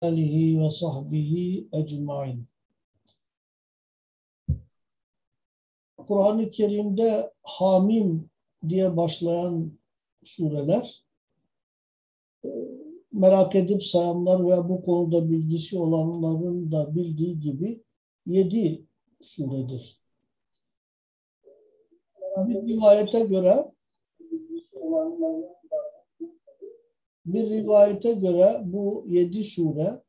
alihi ve sahbihi ecmain. Kur'an-ı Kerim'de Hamim diye başlayan sureler e, merak edip sayanlar veya bu konuda bilgisi olanların da bildiği gibi yedi suredir. Bir rivayete göre bir rivayete göre bu yedi sure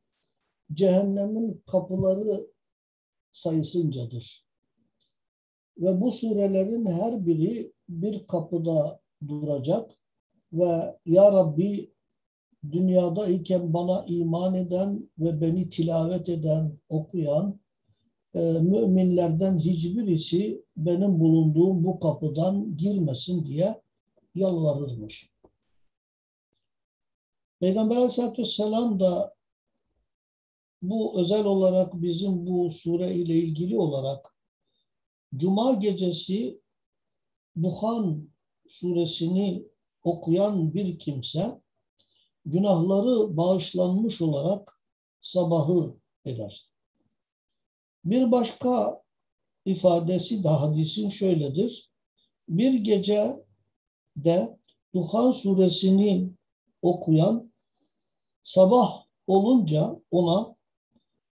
cehennemin kapıları sayısıncadır. Ve bu surelerin her biri bir kapıda duracak ve Ya Rabbi dünyada iken bana iman eden ve beni tilavet eden, okuyan e, müminlerden hiçbirisi benim bulunduğum bu kapıdan girmesin diye yalvarırmış. Peygamber Aleyhisselatü Vesselam da bu özel olarak bizim bu sure ile ilgili olarak Cuma gecesi Duhan suresini okuyan bir kimse günahları bağışlanmış olarak sabahı eder. Bir başka ifadesi de hadisin şöyledir. Bir gece de Duhan suresini okuyan sabah olunca ona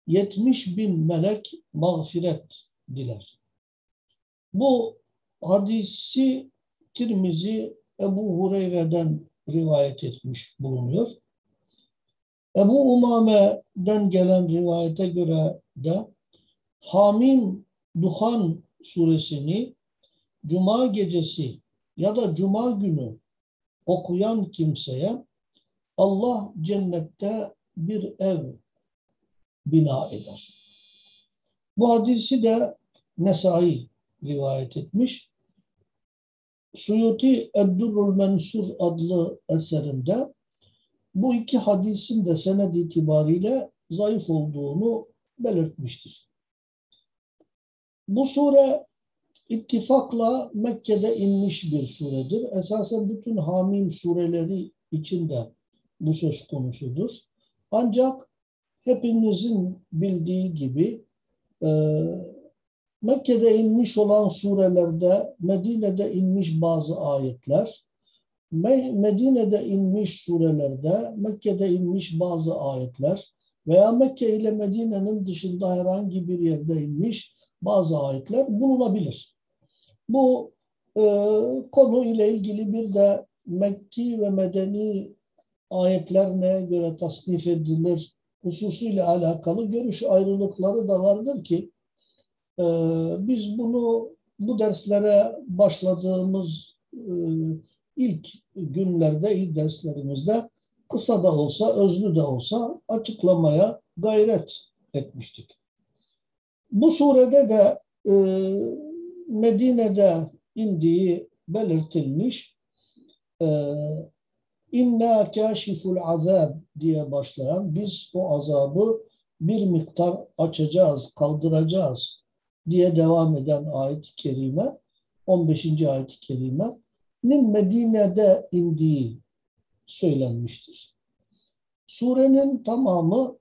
70 bin melek mağfiret diler. Bu hadisi Tirmizi Ebu Hureyre'den rivayet etmiş bulunuyor. Ebu Umame'den gelen rivayete göre de Hamim Duhan suresini Cuma gecesi ya da Cuma günü okuyan kimseye Allah cennette bir ev bina eder. Bu hadisi de Nesai rivayet etmiş. Suyuti Eddurrul Mensur adlı eserinde bu iki hadisin de sened itibariyle zayıf olduğunu belirtmiştir. Bu sure ittifakla Mekke'de inmiş bir suredir. Esasen bütün Hamim sureleri içinde bu söz konusudur. Ancak hepinizin bildiği gibi e, Mekke'de inmiş olan surelerde Medine'de inmiş bazı ayetler, Medine'de inmiş surelerde Mekke'de inmiş bazı ayetler veya Mekke ile Medine'nin dışında herhangi bir yerde inmiş bazı ayetler bulunabilir. Bu e, konu ile ilgili bir de Mekki ve Medeni ayetler neye göre tasnif edilir hususuyla alakalı görüş ayrılıkları da vardır ki e, biz bunu bu derslere başladığımız e, ilk günlerde, ilk derslerimizde kısa da olsa, özlü de olsa açıklamaya gayret etmiştik. Bu surede de e, Medine'de indiği belirtilmiş. E, İnna kâşiful azab diye başlayan biz o azabı bir miktar açacağız, kaldıracağız diye devam eden ayet-i kerime 15. ayet-i kerimenin Medine'de indiği söylenmiştir. Surenin tamamı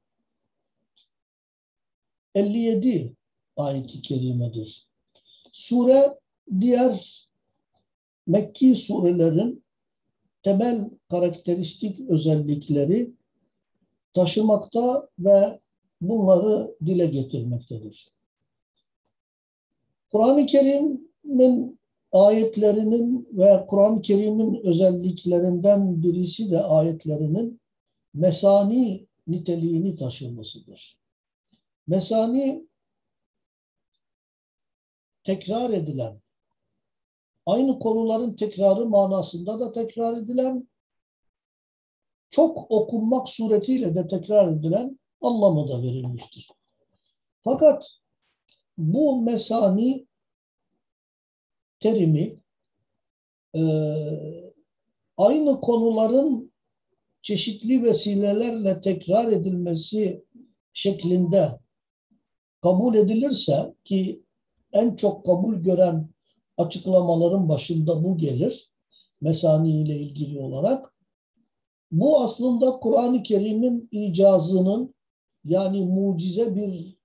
57 ayet-i kerimedir. Sure diğer Mekki surelerin temel karakteristik özellikleri taşımakta ve bunları dile getirmektedir. Kur'an-ı Kerim'in ayetlerinin ve Kur'an-ı Kerim'in özelliklerinden birisi de ayetlerinin mesani niteliğini taşımasıdır. Mesani tekrar edilen, aynı konuların tekrarı manasında da tekrar edilen, çok okunmak suretiyle de tekrar edilen anlamı da verilmiştir. Fakat bu mesani terimi e, aynı konuların çeşitli vesilelerle tekrar edilmesi şeklinde kabul edilirse ki en çok kabul gören açıklamaların başında bu gelir. Mesani ile ilgili olarak. Bu aslında Kur'an-ı Kerim'in icazının yani mucize bir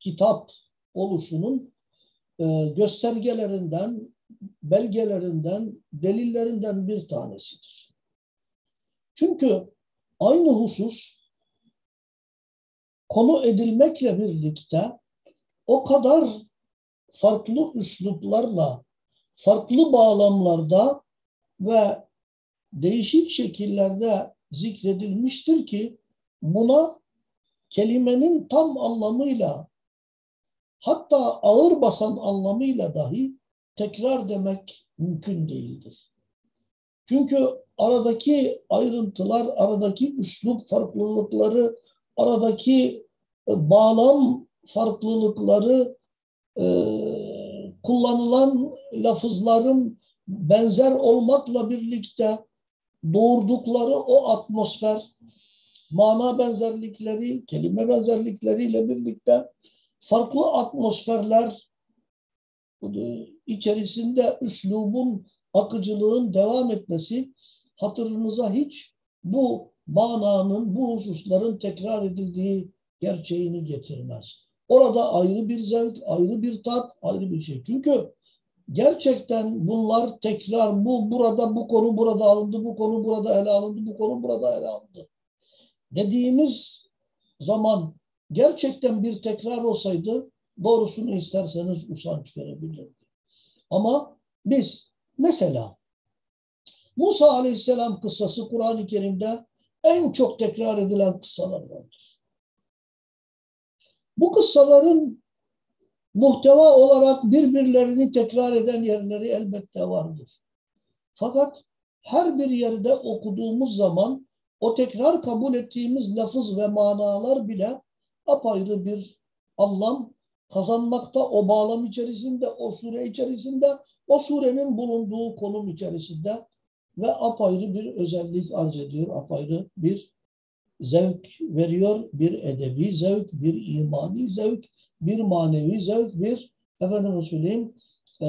kitap oluşunun e, göstergelerinden, belgelerinden, delillerinden bir tanesidir. Çünkü aynı husus konu edilmekle birlikte o kadar farklı üsluplarla, farklı bağlamlarda ve değişik şekillerde zikredilmiştir ki buna kelimenin tam anlamıyla hatta ağır basan anlamıyla dahi tekrar demek mümkün değildir. Çünkü aradaki ayrıntılar, aradaki üslup farklılıkları, aradaki e, bağlam farklılıkları, e, kullanılan lafızların benzer olmakla birlikte doğurdukları o atmosfer, mana benzerlikleri, kelime benzerlikleriyle birlikte farklı atmosferler içerisinde üslubun, akıcılığın devam etmesi hatırınıza hiç bu mananın, bu hususların tekrar edildiği gerçeğini getirmez. Orada ayrı bir zevk, ayrı bir tat, ayrı bir şey. Çünkü gerçekten bunlar tekrar, bu burada, bu konu burada alındı, bu konu burada ele alındı, bu konu burada ele alındı. Dediğimiz zaman gerçekten bir tekrar olsaydı doğrusunu isterseniz usanç verebilirdi. Ama biz mesela Musa Aleyhisselam kıssası Kur'an-ı Kerim'de en çok tekrar edilen kıssalardandır. Bu kıssaların muhteva olarak birbirlerini tekrar eden yerleri elbette vardır. Fakat her bir yerde okuduğumuz zaman o tekrar kabul ettiğimiz lafız ve manalar bile apayrı bir anlam kazanmakta o bağlam içerisinde, o sure içerisinde, o surenin bulunduğu konum içerisinde ve apayrı bir özellik arz ediyor, apayrı bir zevk veriyor, bir edebi zevk, bir imani zevk, bir manevi zevk, bir efendim söyleyeyim e,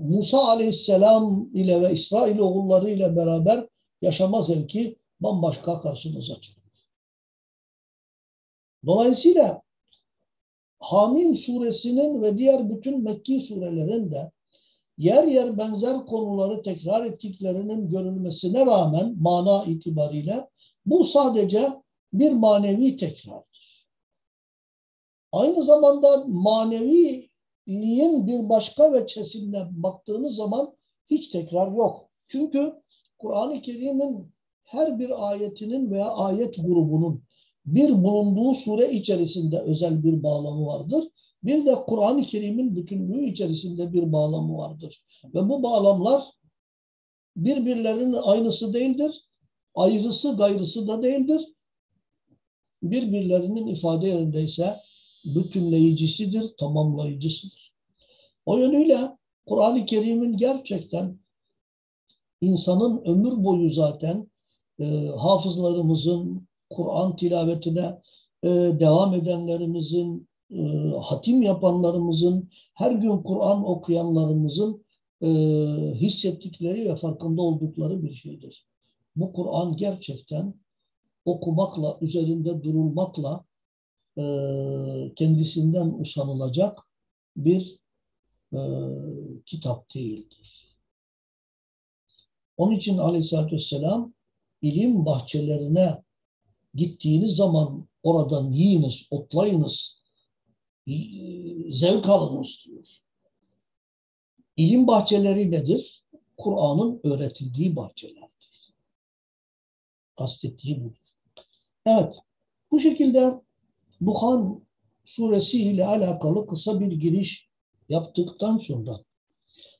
Musa aleyhisselam ile ve İsrail oğulları ile beraber yaşama zevki bambaşka karşımıza çıkıyor. Dolayısıyla Hamim suresinin ve diğer bütün Mekki surelerin de yer yer benzer konuları tekrar ettiklerinin görülmesine rağmen mana itibariyle bu sadece bir manevi tekrardır. Aynı zamanda maneviliğin bir başka veçesinden baktığınız zaman hiç tekrar yok. Çünkü Kur'an-ı Kerim'in her bir ayetinin veya ayet grubunun bir bulunduğu sure içerisinde özel bir bağlamı vardır. Bir de Kur'an-ı Kerim'in bütünlüğü içerisinde bir bağlamı vardır. Ve bu bağlamlar birbirlerinin aynısı değildir. Ayrısı gayrısı da değildir. Birbirlerinin ifade yerindeyse bütünleyicisidir, tamamlayıcısıdır. O yönüyle Kur'an-ı Kerim'in gerçekten insanın ömür boyu zaten e, hafızlarımızın Kur'an tilavetine e, devam edenlerimizin, e, hatim yapanlarımızın, her gün Kur'an okuyanlarımızın e, hissettikleri ve farkında oldukları bir şeydir. Bu Kur'an gerçekten okumakla, üzerinde durulmakla e, kendisinden usanılacak bir e, kitap değildir. Onun için aleyhissalatü vesselam ilim bahçelerine gittiğiniz zaman oradan yiyiniz, otlayınız, zevk alınız diyor. İlim bahçeleri nedir? Kur'an'ın öğretildiği bahçelerdir. Kastettiği budur. Evet, bu şekilde Duhan suresi ile alakalı kısa bir giriş yaptıktan sonra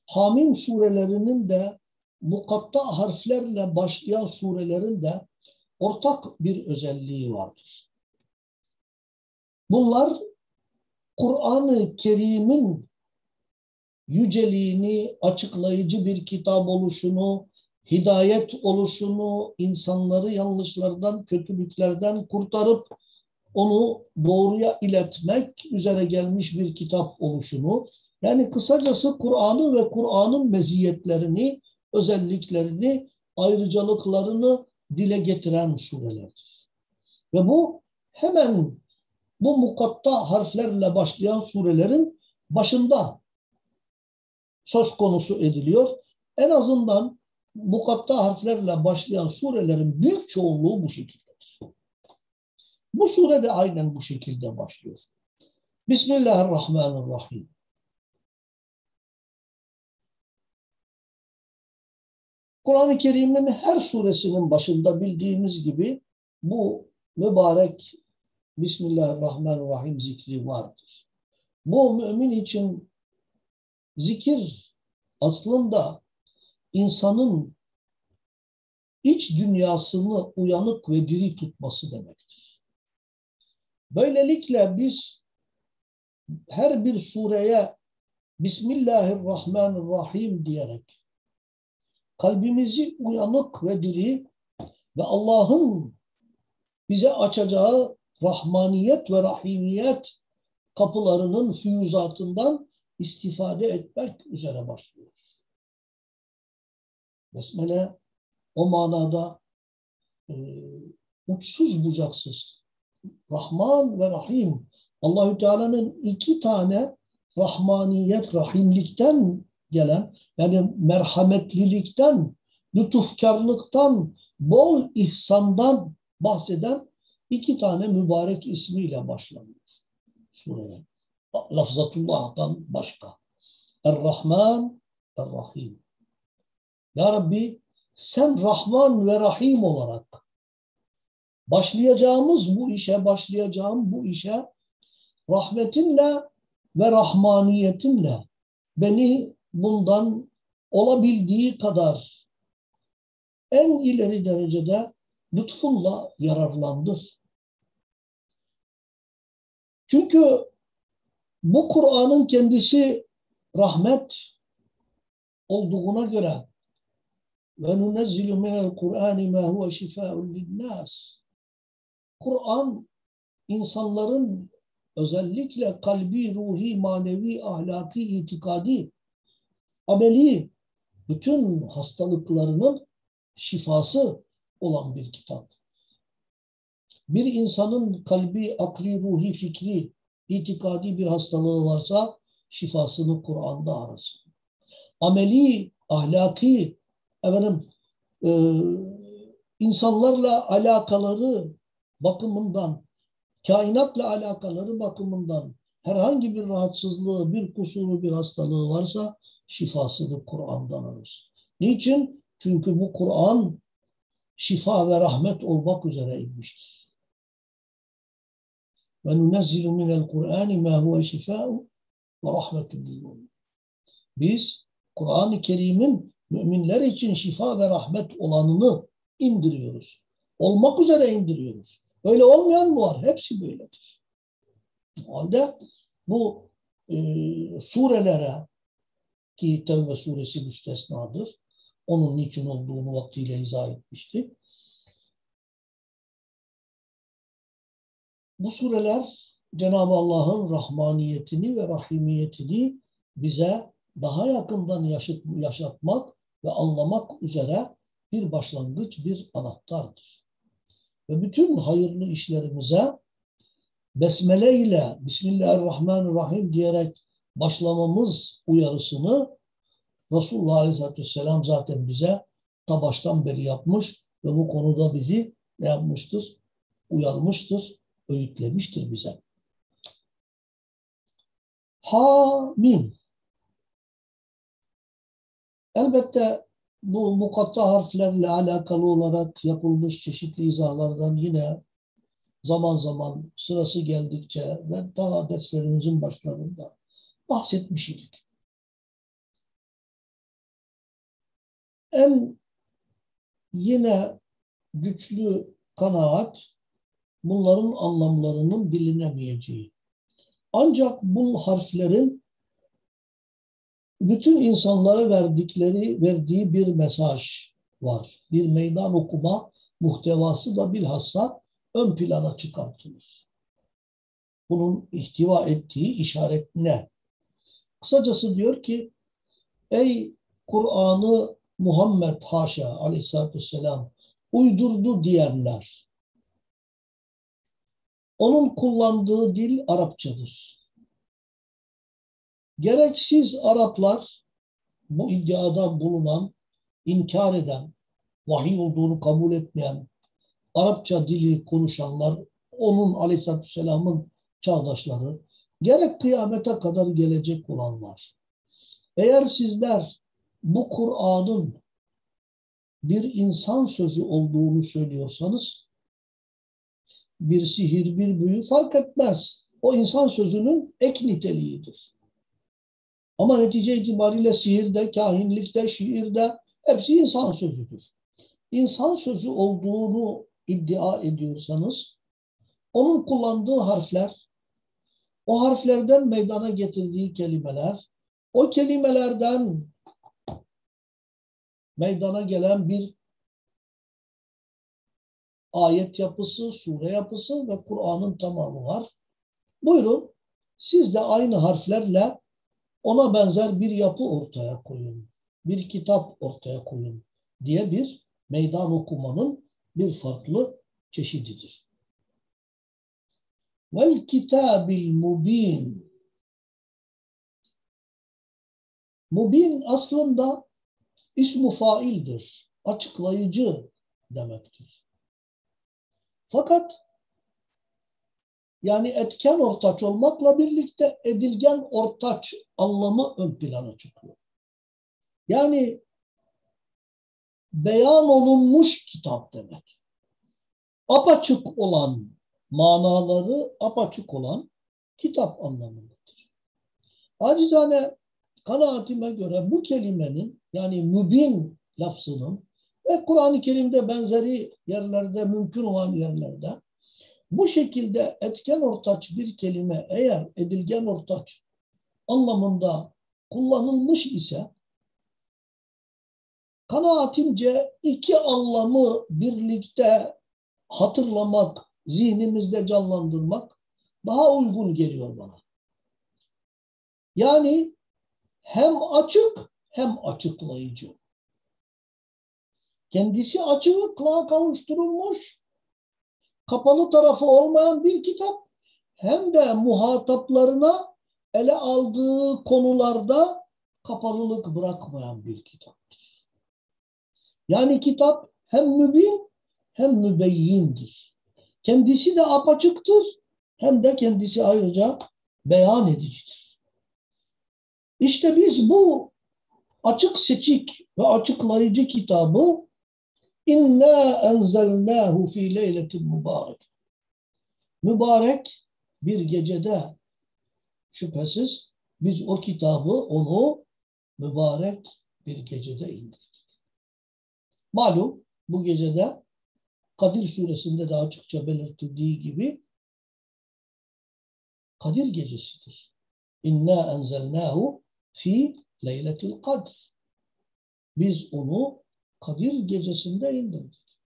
Hamim surelerinin de mukatta harflerle başlayan surelerin de ortak bir özelliği vardır. Bunlar Kur'an-ı Kerim'in yüceliğini, açıklayıcı bir kitap oluşunu, hidayet oluşunu, insanları yanlışlardan, kötülüklerden kurtarıp onu doğruya iletmek üzere gelmiş bir kitap oluşunu, yani kısacası Kur'an'ın ve Kur'an'ın meziyetlerini, özelliklerini, ayrıcalıklarını dile getiren surelerdir. Ve bu hemen bu mukatta harflerle başlayan surelerin başında söz konusu ediliyor. En azından mukatta harflerle başlayan surelerin büyük çoğunluğu bu şekildedir. Bu sure de aynen bu şekilde başlıyor. Bismillahirrahmanirrahim. Kur'an-ı Kerim'in her suresinin başında bildiğimiz gibi bu mübarek Bismillahirrahmanirrahim zikri vardır. Bu mümin için zikir aslında insanın iç dünyasını uyanık ve diri tutması demektir. Böylelikle biz her bir sureye Bismillahirrahmanirrahim diyerek kalbimizi uyanık ve diri ve Allah'ın bize açacağı rahmaniyet ve rahimiyet kapılarının füyüzatından istifade etmek üzere başlıyoruz. Besmele o manada e, uçsuz bucaksız Rahman ve Rahim Allahü Teala'nın iki tane rahmaniyet, rahimlikten gelen yani merhametlilikten, lütufkarlıktan, bol ihsandan bahseden iki tane mübarek ismiyle başlanıyor sureye. Lafzatullah'tan başka. Er-Rahman, Er-Rahim. Ya Rabbi sen Rahman ve Rahim olarak başlayacağımız bu işe, başlayacağım bu işe rahmetinle ve rahmaniyetinle beni bundan olabildiği kadar en ileri derecede lütfunla yararlandır. Çünkü bu Kur'an'ın kendisi rahmet olduğuna göre ve nunezzilu minel Kur'ani ma huve şifâ'un linnâs. Kur'an insanların özellikle kalbi, ruhi, manevi, ahlaki, itikadi, ameli bütün hastalıklarının şifası olan bir kitap. Bir insanın kalbi, akli, ruhi, fikri, itikadi bir hastalığı varsa şifasını Kur'an'da arasın. Ameli, ahlaki, efendim, e, insanlarla alakaları bakımından, kainatla alakaları bakımından herhangi bir rahatsızlığı, bir kusuru, bir hastalığı varsa şifasını Kur'an'dan arasın. Niçin? Çünkü bu Kur'an şifa ve rahmet olmak üzere inmiştir. Ve nunezzilu minel Kur'ani ma huve şifâ'u ve Biz Kur'an-ı Kerim'in müminler için şifa ve rahmet olanını indiriyoruz. Olmak üzere indiriyoruz. Öyle olmayan mı var? Hepsi böyledir. O halde bu e, surelere ki Tevbe suresi müstesnadır. Onun niçin olduğunu vaktiyle izah etmişti. Bu sureler Cenab-ı Allah'ın rahmaniyetini ve rahimiyetini bize daha yakından yaşat, yaşatmak ve anlamak üzere bir başlangıç, bir anahtardır. Ve bütün hayırlı işlerimize besmele ile Bismillahirrahmanirrahim diyerek başlamamız uyarısını Resulullah Aleyhisselatü Vesselam zaten bize ta baştan beri yapmış ve bu konuda bizi ne yapmıştır? Uyarmıştır, öğütlemiştir bize. Hamim. Elbette bu mukatta harflerle alakalı olarak yapılmış çeşitli izahlardan yine zaman zaman sırası geldikçe ve daha derslerimizin başlarında bahsetmiş idik. En yine güçlü kanaat bunların anlamlarının bilinemeyeceği. Ancak bu harflerin bütün insanlara verdikleri, verdiği bir mesaj var. Bir meydan okuma muhtevası da bilhassa ön plana çıkartılır. Bunun ihtiva ettiği işaret ne? Kısacası diyor ki ey Kur'an'ı Muhammed haşa aleyhissalatü vesselam uydurdu diyenler Onun kullandığı dil Arapçadır. Gereksiz Araplar bu iddiada bulunan, inkar eden, vahiy olduğunu kabul etmeyen, Arapça dili konuşanlar, onun aleyhissalatü vesselamın çağdaşları, gerek kıyamete kadar gelecek olanlar. Eğer sizler bu Kur'an'ın bir insan sözü olduğunu söylüyorsanız, bir sihir, bir büyü fark etmez. O insan sözünün ek niteliğidir. Ama netice itibariyle sihirde, kahinlikte, şiirde hepsi insan sözüdür. İnsan sözü olduğunu iddia ediyorsanız onun kullandığı harfler, o harflerden meydana getirdiği kelimeler, o kelimelerden meydana gelen bir ayet yapısı, sure yapısı ve Kur'an'ın tamamı var. Buyurun siz de aynı harflerle ona benzer bir yapı ortaya koyun. Bir kitap ortaya koyun diye bir meydan okumanın bir farklı çeşididir. Vel kitabil mubin. Mubin aslında ismu faildir. Açıklayıcı demektir. Fakat yani etken ortaç olmakla birlikte edilgen ortaç anlamı ön plana çıkıyor. Yani beyan olunmuş kitap demek. Apaçık olan manaları apaçık olan kitap anlamındadır. Acizane kanaatime göre bu kelimenin yani mübin lafzının ve Kur'an-ı Kerim'de benzeri yerlerde mümkün olan yerlerde bu şekilde etken ortaç bir kelime eğer edilgen ortaç anlamında kullanılmış ise kanaatimce iki anlamı birlikte hatırlamak, zihnimizde canlandırmak daha uygun geliyor bana. Yani hem açık hem açıklayıcı. Kendisi açıklığa kavuşturulmuş, kapalı tarafı olmayan bir kitap hem de muhataplarına ele aldığı konularda kapalılık bırakmayan bir kitaptır. Yani kitap hem mübin hem mübeyyindir. Kendisi de apaçıktır hem de kendisi ayrıca beyan edicidir. İşte biz bu açık seçik ve açıklayıcı kitabı inna enzelnahu fi leyletin mübarek. Mübarek bir gecede şüphesiz biz o kitabı onu mübarek bir gecede indirdik. Malum bu gecede Kadir suresinde de açıkça belirtildiği gibi Kadir gecesidir. İnna enzelnahu fi leyletil kadr. Biz onu Kadir gecesinde indirdik.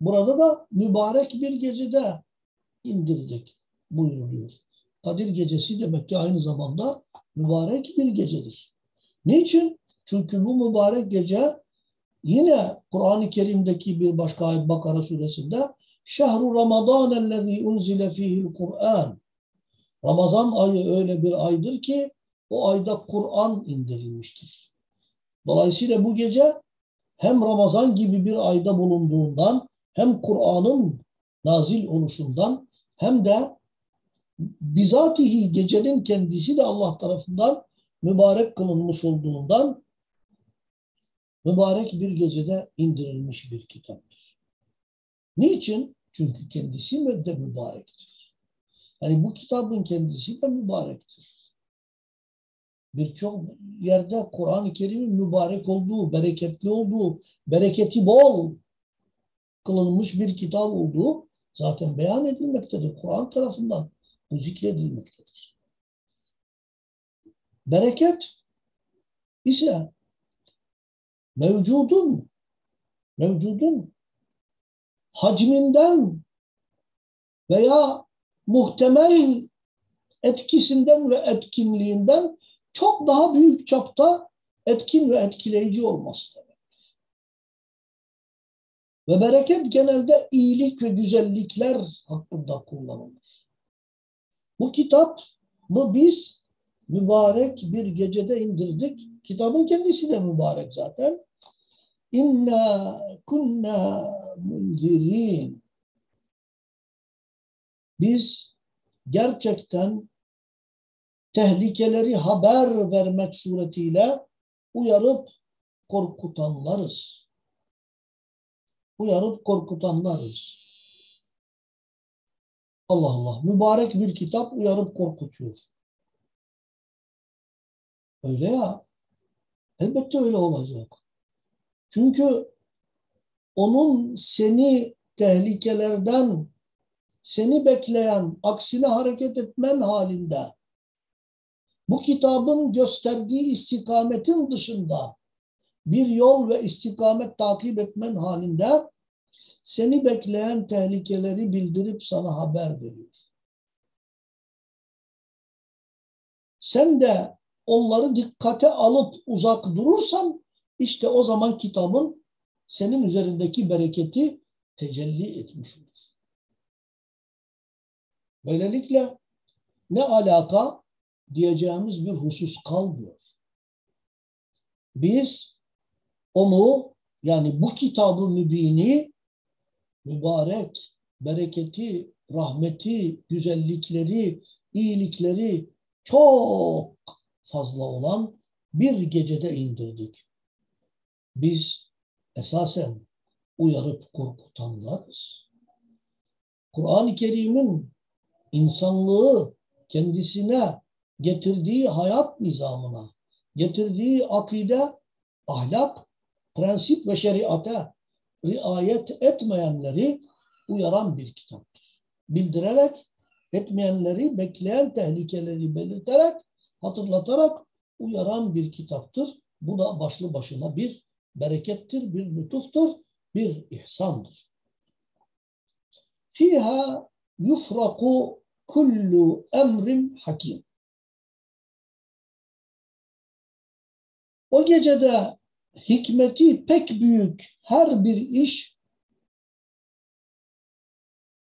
Burada da mübarek bir gecede indirdik buyuruluyor. Kadir gecesi demek ki aynı zamanda mübarek bir gecedir. Niçin? Çünkü bu mübarek gece Yine Kur'an-ı Kerim'deki bir başka ayet Bakara suresinde Şehru Ramazan ellezî unzile fihil Kur'an Ramazan ayı öyle bir aydır ki o ayda Kur'an indirilmiştir. Dolayısıyla bu gece hem Ramazan gibi bir ayda bulunduğundan hem Kur'an'ın nazil oluşundan hem de bizatihi gecenin kendisi de Allah tarafından mübarek kılınmış olduğundan mübarek bir gecede indirilmiş bir kitaptır. Niçin? Çünkü kendisi de mübarektir. Yani bu kitabın kendisi de mübarektir. Birçok yerde Kur'an-ı Kerim'in mübarek olduğu, bereketli olduğu, bereketi bol kılınmış bir kitap olduğu zaten beyan edilmektedir. Kur'an tarafından bu zikredilmektedir. Bereket ise mevcudun mevcudun hacminden veya muhtemel etkisinden ve etkinliğinden çok daha büyük çapta etkin ve etkileyici olması demektir. Ve bereket genelde iyilik ve güzellikler hakkında kullanılır. Bu kitap bu biz mübarek bir gecede indirdik. Kitabın kendisi de mübarek zaten. İnna kunna munzirin. Biz gerçekten tehlikeleri haber vermek suretiyle uyarıp korkutanlarız. Uyarıp korkutanlarız. Allah Allah. Mübarek bir kitap uyarıp korkutuyor. Öyle ya. Elbette öyle olacak. Çünkü onun seni tehlikelerden seni bekleyen, aksine hareket etmen halinde bu kitabın gösterdiği istikametin dışında bir yol ve istikamet takip etmen halinde seni bekleyen tehlikeleri bildirip sana haber veriyor. Sen de onları dikkate alıp uzak durursan işte o zaman kitabın senin üzerindeki bereketi tecelli etmiş olur. Böylelikle ne alaka diyeceğimiz bir husus kalmıyor. Biz onu yani bu kitabı mübini mübarek, bereketi, rahmeti, güzellikleri, iyilikleri çok fazla olan bir gecede indirdik. Biz esasen uyarıp korkutanlarız. Kur'an-ı Kerim'in insanlığı kendisine getirdiği hayat nizamına, getirdiği akide, ahlak, prensip ve şeriata riayet etmeyenleri uyaran bir kitaptır. Bildirerek, etmeyenleri bekleyen tehlikeleri belirterek, hatırlatarak uyaran bir kitaptır. Bu da başlı başına bir berekettir, bir lütuftur, bir ihsandır. Fiha yufraku kullu emrin hakim. O gecede hikmeti pek büyük her bir iş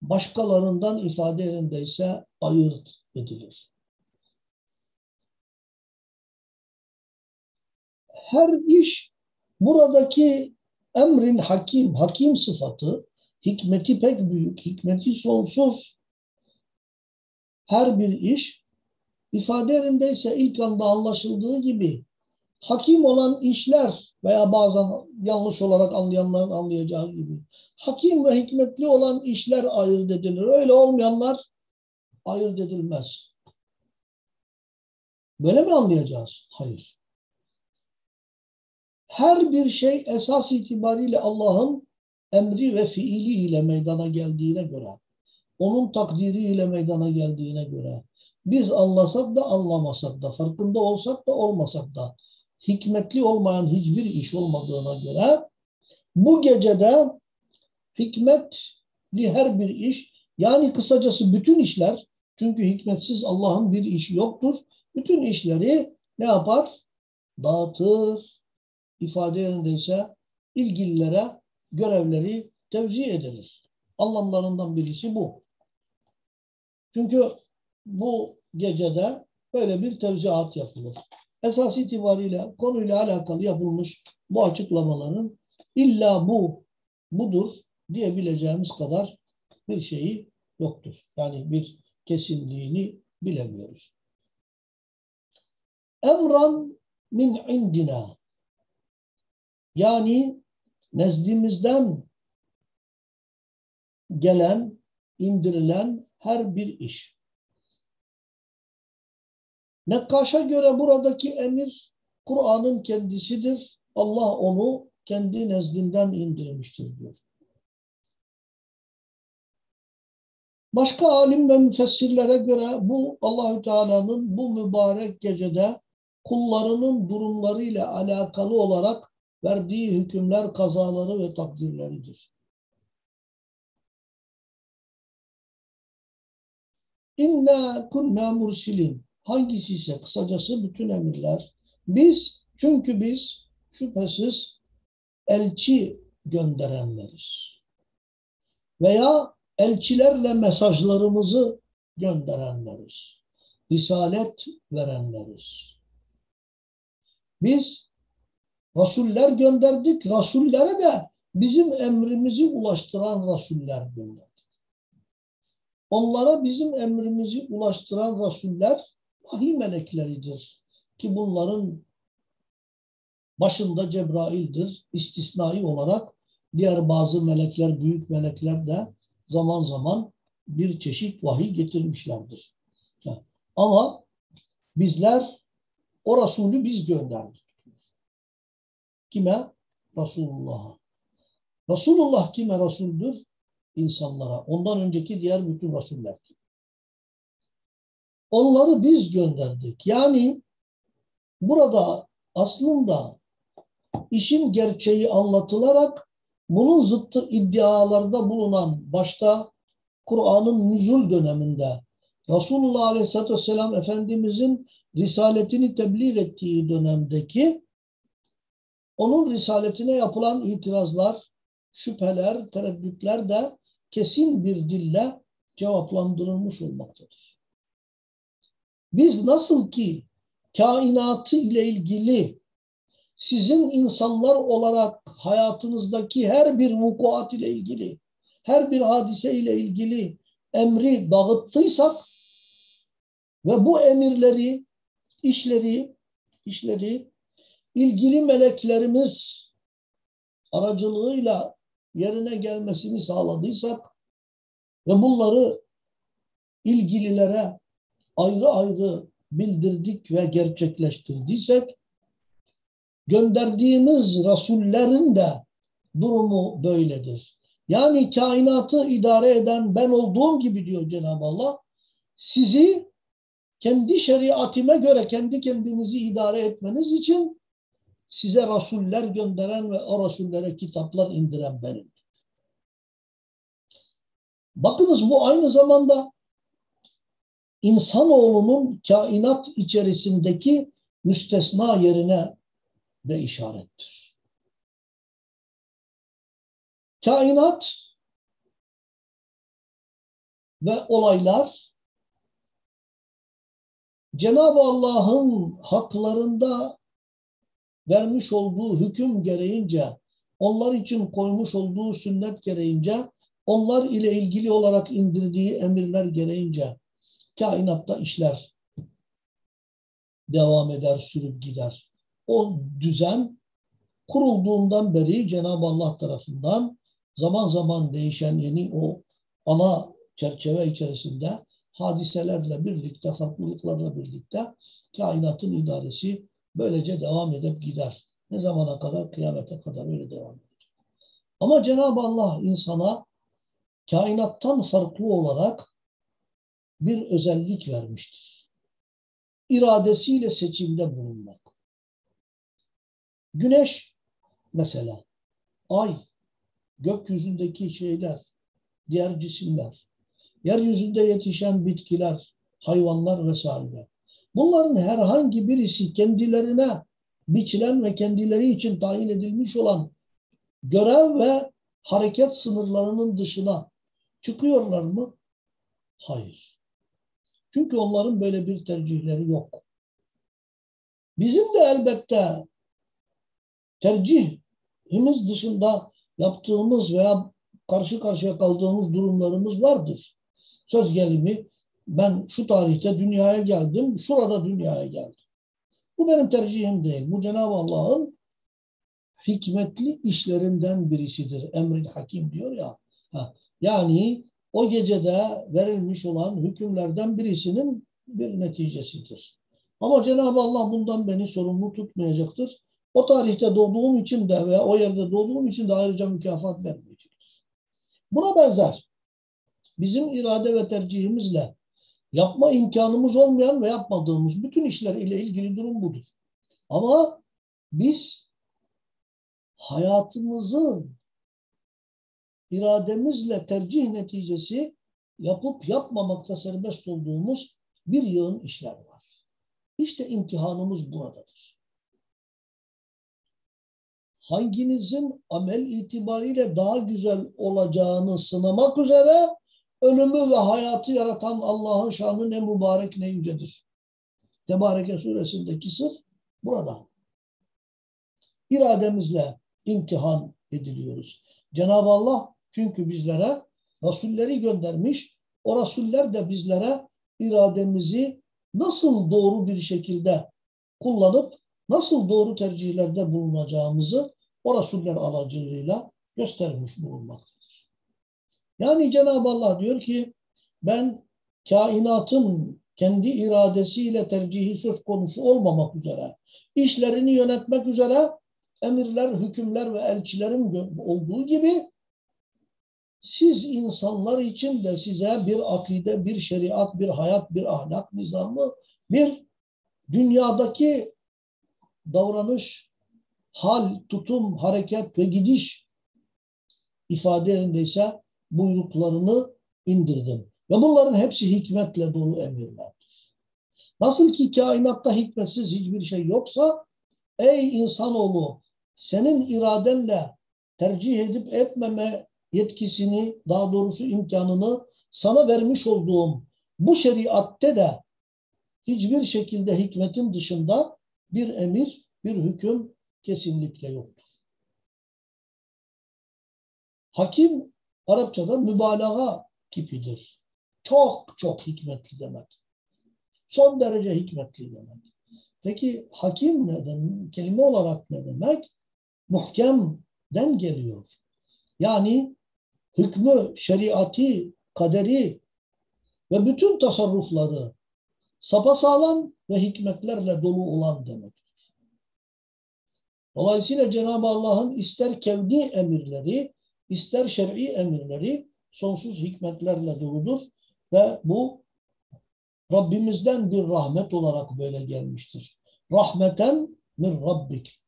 başkalarından ifade yerindeyse ayırt edilir. Her iş buradaki emrin hakim, hakim sıfatı, hikmeti pek büyük, hikmeti sonsuz her bir iş ifade yerindeyse ilk anda anlaşıldığı gibi hakim olan işler veya bazen yanlış olarak anlayanların anlayacağı gibi hakim ve hikmetli olan işler ayırt edilir. Öyle olmayanlar ayırt edilmez. Böyle mi anlayacağız? Hayır. Her bir şey esas itibariyle Allah'ın emri ve fiili ile meydana geldiğine göre, onun takdiriyle meydana geldiğine göre, biz anlasak da anlamasak da, farkında olsak da olmasak da, hikmetli olmayan hiçbir iş olmadığına göre, bu gecede hikmetli her bir iş, yani kısacası bütün işler, çünkü hikmetsiz Allah'ın bir işi yoktur, bütün işleri ne yapar? Dağıtır, ifade yerindeyse ilgililere görevleri tevzi edilir. Anlamlarından birisi bu. Çünkü bu gecede böyle bir tevziat yapılır. Esas itibariyle konuyla alakalı yapılmış bu açıklamaların illa bu, budur diyebileceğimiz kadar bir şeyi yoktur. Yani bir kesinliğini bilemiyoruz. Emran min indina yani nezdimizden gelen, indirilen her bir iş. Nekkaş'a göre buradaki emir Kur'an'ın kendisidir. Allah onu kendi nezdinden indirmiştir diyor. Başka alim ve müfessirlere göre bu Allahü Teala'nın bu mübarek gecede kullarının durumlarıyla alakalı olarak verdiği hükümler, kazaları ve takdirleridir. İnna kunna mursilin. Hangisi ise kısacası bütün emirler. Biz çünkü biz şüphesiz elçi gönderenleriz. Veya elçilerle mesajlarımızı gönderenleriz. Risalet verenleriz. Biz Rasuller gönderdik. Rasullere de bizim emrimizi ulaştıran Rasuller gönderdik. Onlara bizim emrimizi ulaştıran Rasuller vahiy melekleridir. Ki bunların başında Cebrail'dir. İstisnai olarak diğer bazı melekler, büyük melekler de zaman zaman bir çeşit vahiy getirmişlerdir. Ama bizler o Resulü biz gönderdik. Kime? Resulullah'a. Resulullah kime Resul'dür? İnsanlara. Ondan önceki diğer bütün Resuller. Onları biz gönderdik. Yani burada aslında işin gerçeği anlatılarak bunun zıttı iddialarda bulunan başta Kur'an'ın nüzul döneminde Resulullah Aleyhisselatü Vesselam Efendimizin risaletini tebliğ ettiği dönemdeki onun risaletine yapılan itirazlar, şüpheler, tereddütler de kesin bir dille cevaplandırılmış olmaktadır. Biz nasıl ki kainatı ile ilgili sizin insanlar olarak hayatınızdaki her bir vukuat ile ilgili, her bir hadise ile ilgili emri dağıttıysak ve bu emirleri, işleri, işleri ilgili meleklerimiz aracılığıyla yerine gelmesini sağladıysak ve bunları ilgililere ayrı ayrı bildirdik ve gerçekleştirdiysek gönderdiğimiz rasullerin de durumu böyledir. Yani kainatı idare eden ben olduğum gibi diyor Cenab-ı Allah. Sizi kendi şeriatime göre kendi kendinizi idare etmeniz için size rasuller gönderen ve o rasullere kitaplar indiren benim. Bakınız bu aynı zamanda insanoğlunun kainat içerisindeki müstesna yerine de işarettir. Kainat ve olaylar Cenab-ı Allah'ın haklarında vermiş olduğu hüküm gereğince, onlar için koymuş olduğu sünnet gereğince, onlar ile ilgili olarak indirdiği emirler gereğince kainatta işler devam eder, sürüp gider. O düzen kurulduğundan beri Cenab-ı Allah tarafından zaman zaman değişen yeni o ana çerçeve içerisinde hadiselerle birlikte, farklılıklarla birlikte kainatın idaresi böylece devam edip gider. Ne zamana kadar? Kıyamete kadar öyle devam edecek. Ama Cenab-ı Allah insana kainattan farklı olarak bir özellik vermiştir. İradesiyle seçimde bulunmak. Güneş mesela, ay, gökyüzündeki şeyler, diğer cisimler, yeryüzünde yetişen bitkiler, hayvanlar vesaire. Bunların herhangi birisi kendilerine biçilen ve kendileri için tayin edilmiş olan görev ve hareket sınırlarının dışına çıkıyorlar mı? Hayır. Çünkü onların böyle bir tercihleri yok. Bizim de elbette tercihimiz dışında yaptığımız veya karşı karşıya kaldığımız durumlarımız vardır. Söz gelimi ben şu tarihte dünyaya geldim, şurada dünyaya geldim. Bu benim tercihim değil. Bu Cenab-ı Allah'ın hikmetli işlerinden birisidir. Emrin hakim diyor ya. Yani o gecede verilmiş olan hükümlerden birisinin bir neticesidir. Ama Cenab-ı Allah bundan beni sorumlu tutmayacaktır. O tarihte doğduğum için de veya o yerde doğduğum için de ayrıca mükafat vermeyecektir. Buna benzer bizim irade ve tercihimizle yapma imkanımız olmayan ve yapmadığımız bütün işler ile ilgili durum budur. Ama biz hayatımızın irademizle tercih neticesi yapıp yapmamakta serbest olduğumuz bir yığın işler var. İşte imtihanımız buradadır. hanginizin amel itibariyle daha güzel olacağını sınamak üzere ölümü ve hayatı yaratan Allah'ın şanı ne mübarek ne yücedir. Tebareke suresindeki sır burada. İrademizle imtihan ediliyoruz. Cenab-ı Allah çünkü bizlere rasulleri göndermiş. O rasuller de bizlere irademizi nasıl doğru bir şekilde kullanıp nasıl doğru tercihlerde bulunacağımızı o rasuller aracılığıyla göstermiş bulunmaktadır. Yani Cenab-ı Allah diyor ki ben kainatın kendi iradesiyle tercihi söz konusu olmamak üzere, işlerini yönetmek üzere emirler, hükümler ve elçilerin olduğu gibi siz insanlar için de size bir akide, bir şeriat, bir hayat, bir ahlak nizamı, bir dünyadaki davranış, hal, tutum, hareket ve gidiş ifadelerindeyse buyruklarını indirdim. Ve bunların hepsi hikmetle dolu emirlerdir. Nasıl ki kainatta hikmetsiz hiçbir şey yoksa, ey insanoğlu senin iradenle tercih edip etmeme yetkisini, daha doğrusu imkanını sana vermiş olduğum bu şeriatte de hiçbir şekilde hikmetin dışında bir emir, bir hüküm kesinlikle yoktur. Hakim Arapçada mübalağa kipidir. Çok çok hikmetli demek. Son derece hikmetli demek. Peki hakim ne demek? Kelime olarak ne demek? Muhkemden geliyor. Yani hükmü, şeriatı, kaderi ve bütün tasarrufları sapasağlam ve hikmetlerle dolu olan demektir. Dolayısıyla Cenab-ı Allah'ın ister kevni emirleri, ister şer'i emirleri sonsuz hikmetlerle doludur ve bu Rabbimizden bir rahmet olarak böyle gelmiştir. Rahmeten min Rabbik.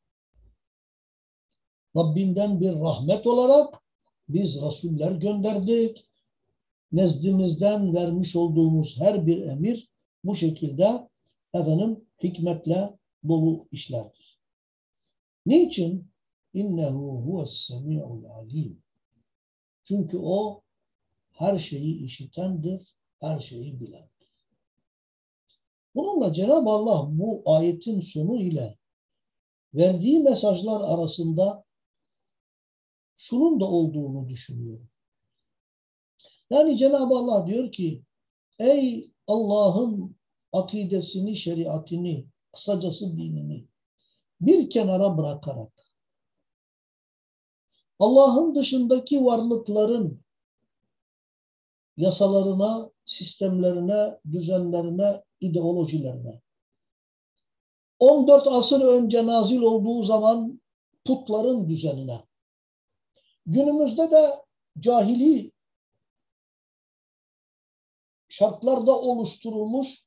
Rabbinden bir rahmet olarak biz Resuller gönderdik. Nezdimizden vermiş olduğumuz her bir emir bu şekilde efendim hikmetle dolu işlerdir. Niçin? İnnehu huves semi'ul alim. Çünkü o her şeyi işitendir, her şeyi bilendir. Bununla Cenab-ı Allah bu ayetin sonu ile verdiği mesajlar arasında şunun da olduğunu düşünüyorum. Yani Cenab-ı Allah diyor ki ey Allah'ın akidesini, şeriatini, kısacası dinini bir kenara bırakarak Allah'ın dışındaki varlıkların yasalarına, sistemlerine, düzenlerine, ideolojilerine 14 asır önce nazil olduğu zaman putların düzenine günümüzde de cahili şartlarda oluşturulmuş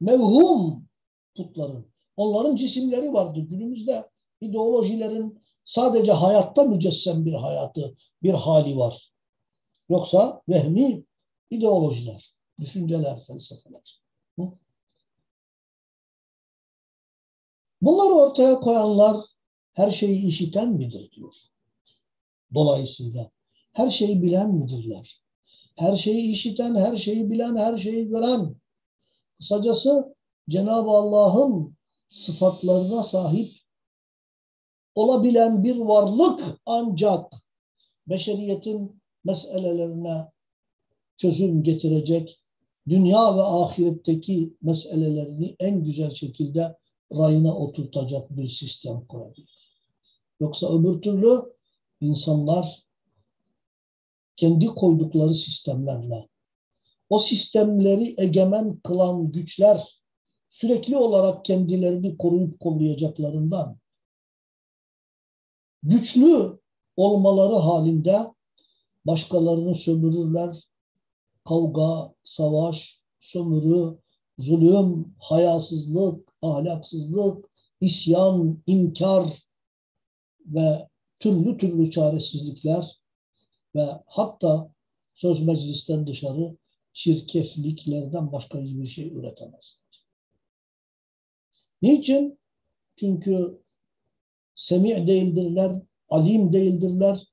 mevhum putların. Onların cisimleri vardı. Günümüzde ideolojilerin sadece hayatta mücessem bir hayatı, bir hali var. Yoksa vehmi ideolojiler, düşünceler, felsefeler. Bunları ortaya koyanlar her şeyi işiten midir diyor. Dolayısıyla her şeyi bilen midirler? Her şeyi işiten, her şeyi bilen, her şeyi gören. Kısacası Cenab-ı Allah'ın sıfatlarına sahip olabilen bir varlık ancak beşeriyetin meselelerine çözüm getirecek, dünya ve ahiretteki meselelerini en güzel şekilde rayına oturtacak bir sistem kurabilir. Yoksa öbür türlü insanlar kendi koydukları sistemlerle o sistemleri egemen kılan güçler sürekli olarak kendilerini koruyup kollayacaklarından güçlü olmaları halinde başkalarını sömürürler. Kavga, savaş, sömürü, zulüm, hayasızlık, ahlaksızlık, isyan, inkar ve türlü türlü çaresizlikler ve hatta söz meclisten dışarı çirkefliklerden başka hiçbir şey üretemezler. Niçin? Çünkü semi' değildirler, alim değildirler,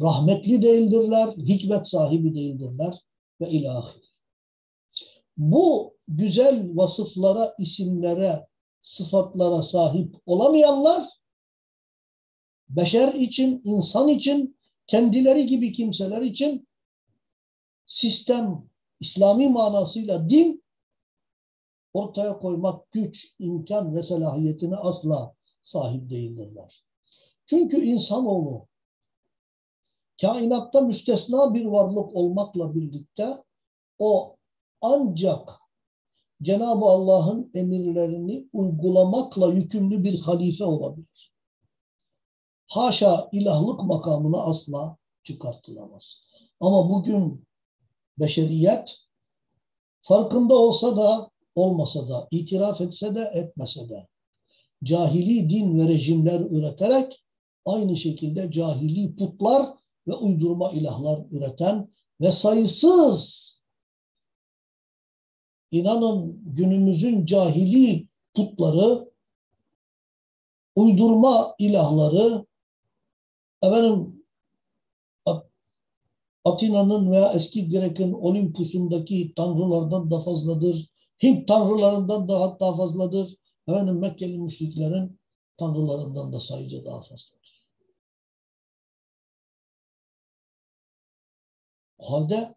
rahmetli değildirler, hikmet sahibi değildirler ve ilahi. Bu güzel vasıflara, isimlere, sıfatlara sahip olamayanlar beşer için, insan için, kendileri gibi kimseler için sistem, İslami manasıyla din ortaya koymak güç, imkan ve selahiyetine asla sahip değildirler. Çünkü insanoğlu kainatta müstesna bir varlık olmakla birlikte o ancak Cenab-ı Allah'ın emirlerini uygulamakla yükümlü bir halife olabilir. Haşa ilahlık makamına asla çıkartılamaz. Ama bugün beşeriyet farkında olsa da olmasa da, itiraf etse de etmese de cahili din ve rejimler üreterek aynı şekilde cahili putlar ve uydurma ilahlar üreten ve sayısız inanın günümüzün cahili putları, uydurma ilahları, efendim Atina'nın veya eski Grek'in Olympus'undaki tanrılardan da fazladır. Hint tanrılarından da hatta fazladır. Efendim Mekkeli müşriklerin tanrılarından da sayıca daha fazladır. O halde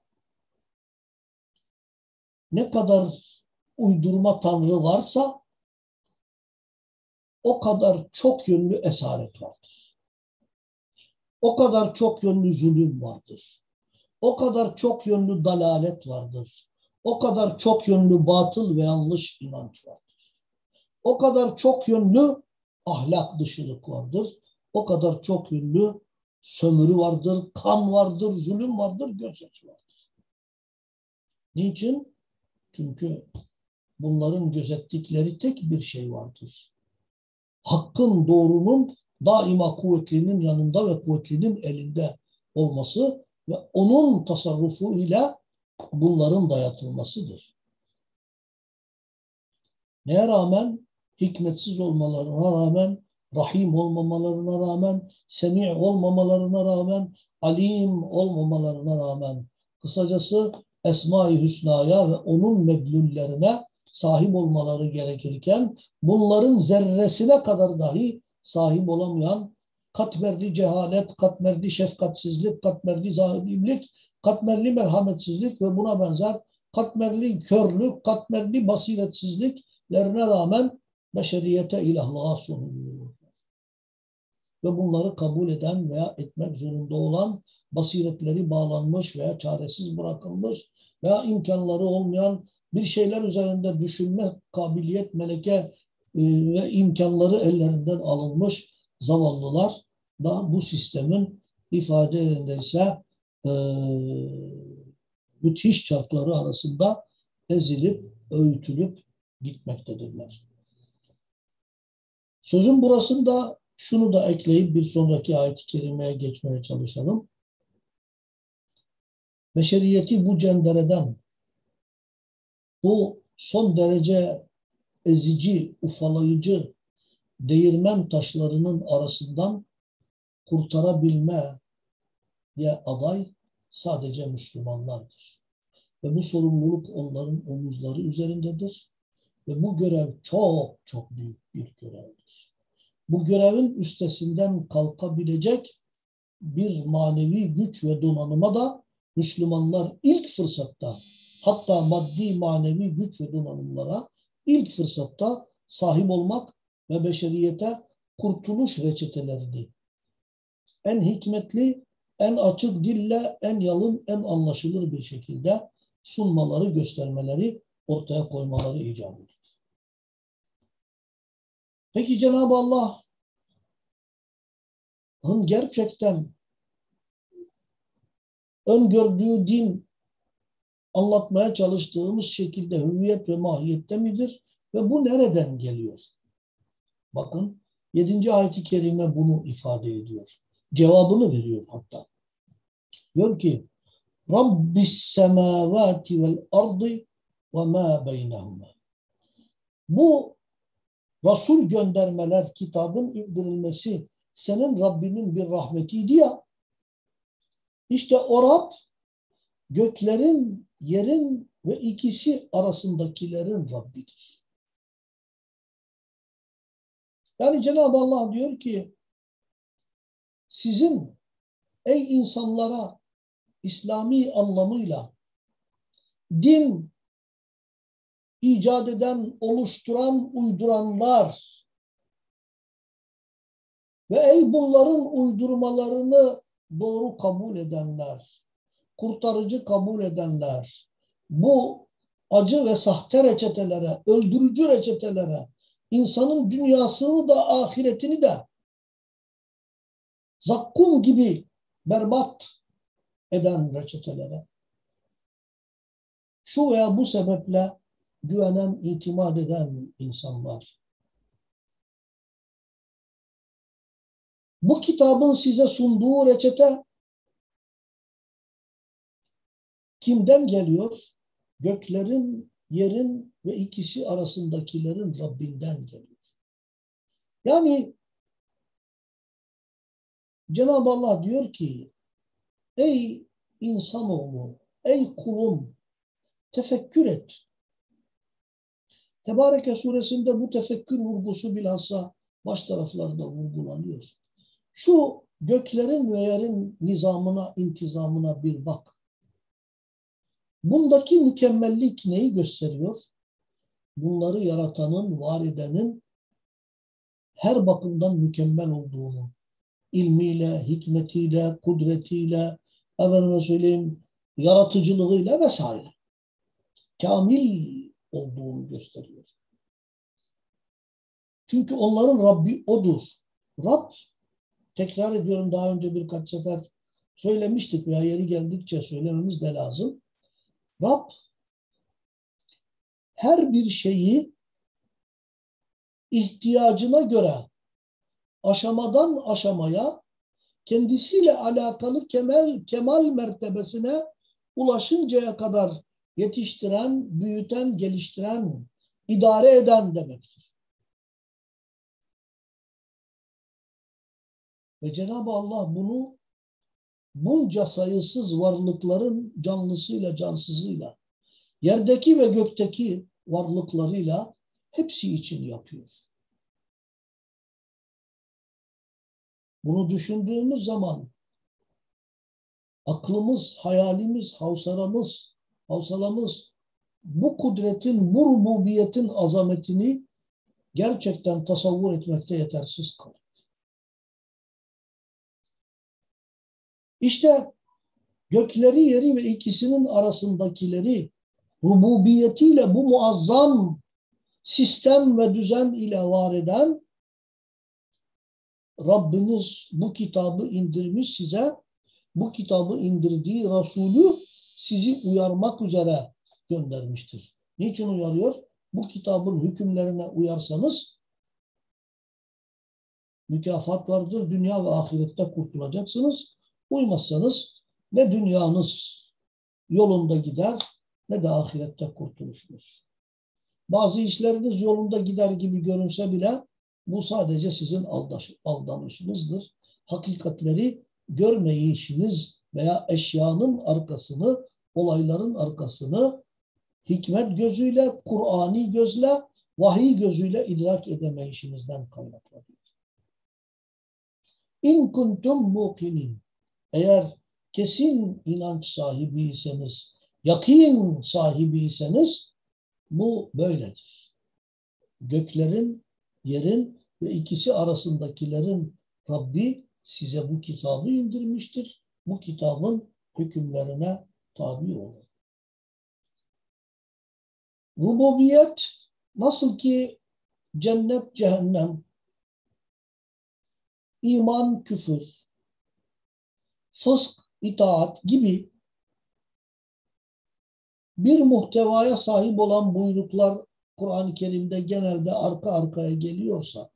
ne kadar uydurma tanrı varsa o kadar çok yönlü esaret vardır. O kadar çok yönlü zulüm vardır. O kadar çok yönlü dalalet vardır. O kadar çok yönlü batıl ve yanlış inanç vardır. O kadar çok yönlü ahlak dışılık vardır. O kadar çok yönlü sömürü vardır, kan vardır, zulüm vardır, göz açı vardır. Niçin? Çünkü bunların gözettikleri tek bir şey vardır. Hakkın, doğrunun daima kuvvetlinin yanında ve kuvvetlinin elinde olması ve onun tasarrufu ile bunların dayatılmasıdır. Neye rağmen? Hikmetsiz olmalarına rağmen, rahim olmamalarına rağmen, semi' olmamalarına rağmen, alim olmamalarına rağmen, kısacası Esma-i Hüsna'ya ve onun medlullerine sahip olmaları gerekirken bunların zerresine kadar dahi sahip olamayan katmerli cehalet, katmerli şefkatsizlik, katmerli zalimlik, katmerli merhametsizlik ve buna benzer katmerli körlük, katmerli basiretsizliklerine rağmen beşeriyete ilahlığa sunuluyor. Ve bunları kabul eden veya etmek zorunda olan basiretleri bağlanmış veya çaresiz bırakılmış veya imkanları olmayan bir şeyler üzerinde düşünme kabiliyet, meleke ve imkanları ellerinden alınmış zavallılar da bu sistemin ifade yerindeyse e, müthiş çarkları arasında ezilip, öğütülüp gitmektedirler. Sözün burasında şunu da ekleyip bir sonraki ayet-i kerimeye geçmeye çalışalım beşeriyeti bu cendereden, bu son derece ezici, ufalayıcı değirmen taşlarının arasından kurtarabilme diye aday sadece Müslümanlardır. Ve bu sorumluluk onların omuzları üzerindedir. Ve bu görev çok çok büyük bir görevdir. Bu görevin üstesinden kalkabilecek bir manevi güç ve donanıma da Müslümanlar ilk fırsatta hatta maddi manevi güç ve donanımlara ilk fırsatta sahip olmak ve beşeriyete kurtuluş reçetelerini en hikmetli, en açık dille, en yalın, en anlaşılır bir şekilde sunmaları, göstermeleri, ortaya koymaları icap ediyor. Peki Cenab-ı Allah'ın gerçekten öngördüğü din anlatmaya çalıştığımız şekilde hüviyet ve mahiyette midir? Ve bu nereden geliyor? Bakın 7. ayet-i kerime bunu ifade ediyor. Cevabını veriyor hatta. Diyor ki Rabbis semavati vel ardı ve ma beynehuma. Bu Resul göndermeler, kitabın indirilmesi senin Rabbinin bir rahmetiydi ya. İşte o Rab göklerin, yerin ve ikisi arasındakilerin Rabbidir. Yani Cenab-ı Allah diyor ki sizin ey insanlara İslami anlamıyla din icat eden, oluşturan, uyduranlar ve ey bunların uydurmalarını doğru kabul edenler, kurtarıcı kabul edenler, bu acı ve sahte reçetelere, öldürücü reçetelere, insanın dünyasını da ahiretini de zakkum gibi berbat eden reçetelere şu veya bu sebeple güvenen, itimat eden insanlar. Bu kitabın size sunduğu reçete kimden geliyor? Göklerin, yerin ve ikisi arasındakilerin Rabbinden geliyor. Yani Cenab-ı Allah diyor ki ey insanoğlu, ey kulum tefekkür et. Tebareke suresinde bu tefekkür vurgusu bilhassa baş taraflarda vurgulanıyor. Şu göklerin ve yerin nizamına, intizamına bir bak. Bundaki mükemmellik neyi gösteriyor? Bunları yaratanın, var edenin her bakımdan mükemmel olduğunu, ilmiyle, hikmetiyle, kudretiyle, efendime söyleyeyim, yaratıcılığıyla vesaire. Kamil olduğunu gösteriyor. Çünkü onların Rabbi odur. Rab, tekrar ediyorum daha önce birkaç sefer söylemiştik veya yeri geldikçe söylememiz de lazım. Rab her bir şeyi ihtiyacına göre aşamadan aşamaya kendisiyle alakalı kemal, kemal mertebesine ulaşıncaya kadar yetiştiren, büyüten, geliştiren, idare eden demektir. Ve Cenab-ı Allah bunu bunca sayısız varlıkların canlısıyla, cansızıyla, yerdeki ve gökteki varlıklarıyla hepsi için yapıyor. Bunu düşündüğümüz zaman aklımız, hayalimiz, havsaramız, havsalamız bu kudretin, bu rububiyetin azametini gerçekten tasavvur etmekte yetersiz kalır. İşte gökleri, yeri ve ikisinin arasındakileri rububiyetiyle bu muazzam sistem ve düzen ile var eden Rabbiniz bu kitabı indirmiş size. Bu kitabı indirdiği Resulü sizi uyarmak üzere göndermiştir. Niçin uyarıyor? Bu kitabın hükümlerine uyarsanız mükafat vardır. Dünya ve ahirette kurtulacaksınız. Uymazsanız ne dünyanız yolunda gider ne de ahirette kurtulursunuz. Bazı işleriniz yolunda gider gibi görünse bile bu sadece sizin aldanışınızdır. Hakikatleri görmeyişiniz veya eşyanın arkasını, olayların arkasını hikmet gözüyle, Kur'ani gözle, vahiy gözüyle idrak edemeyişinizden kaynaklanıyor. İn kuntum mukinin. Eğer kesin inanç sahibiyseniz, yakin sahibiyseniz bu böyledir. Göklerin, yerin ve ikisi arasındakilerin Rabbi size bu kitabı indirmiştir. Bu kitabın hükümlerine tabi olun. Rububiyet nasıl ki cennet, cehennem, iman, küfür, fısk, itaat gibi bir muhtevaya sahip olan buyruklar Kur'an-ı Kerim'de genelde arka arkaya geliyorsa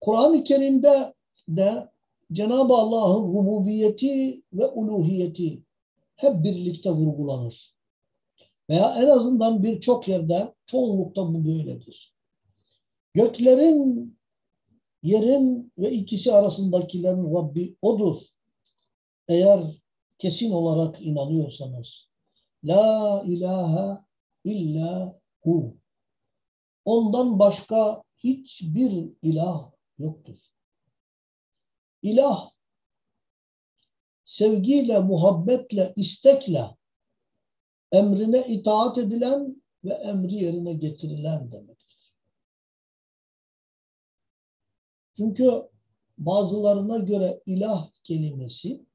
Kur'an-ı Kerim'de de Cenab-ı Allah'ın rububiyeti ve uluhiyeti hep birlikte vurgulanır. Veya en azından birçok yerde çoğunlukta bu böyledir. Göklerin, yerin ve ikisi arasındakilerin Rabbi O'dur. Eğer kesin olarak inanıyorsanız. La ilahe illa hu. Ondan başka hiçbir ilah yoktur. İlah sevgiyle, muhabbetle, istekle emrine itaat edilen ve emri yerine getirilen demektir. Çünkü bazılarına göre ilah kelimesi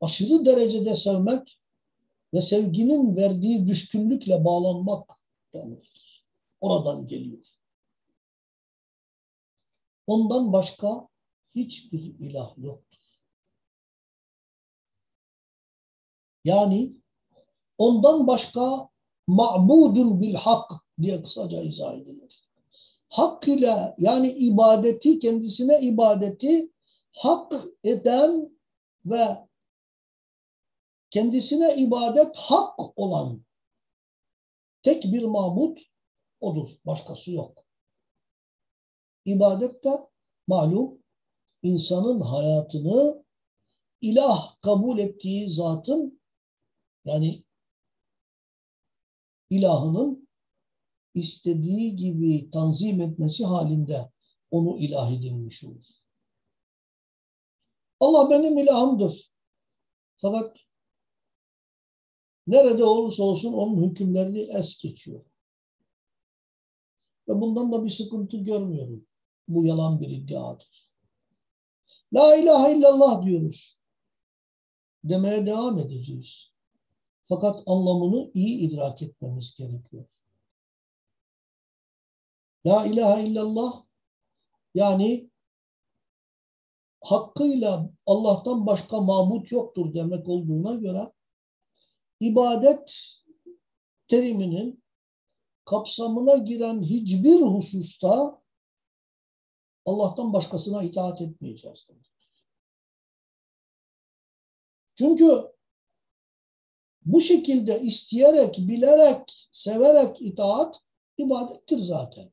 aşırı derecede sevmek ve sevginin verdiği düşkünlükle bağlanmak demektir. Oradan geliyor. Ondan başka hiçbir ilah yoktur. Yani ondan başka ma'budun bil hak diye kısaca izah edilir. Hak ile yani ibadeti kendisine ibadeti hak eden ve kendisine ibadet hak olan tek bir mabut odur. Başkası yok. İbadet de malum insanın hayatını ilah kabul ettiği zatın yani ilahının istediği gibi tanzim etmesi halinde onu ilah edilmiş olur. Allah benim ilahımdır. Fakat nerede olursa olsun onun hükümlerini es geçiyor. Ve bundan da bir sıkıntı görmüyorum. Bu yalan bir iddiadır. La ilahe illallah diyoruz. Demeye devam edeceğiz. Fakat anlamını iyi idrak etmemiz gerekiyor. La ilahe illallah yani hakkıyla Allah'tan başka mabut yoktur demek olduğuna göre ibadet teriminin kapsamına giren hiçbir hususta Allah'tan başkasına itaat etmeyeceğiz. Çünkü bu şekilde isteyerek, bilerek, severek itaat ibadettir zaten.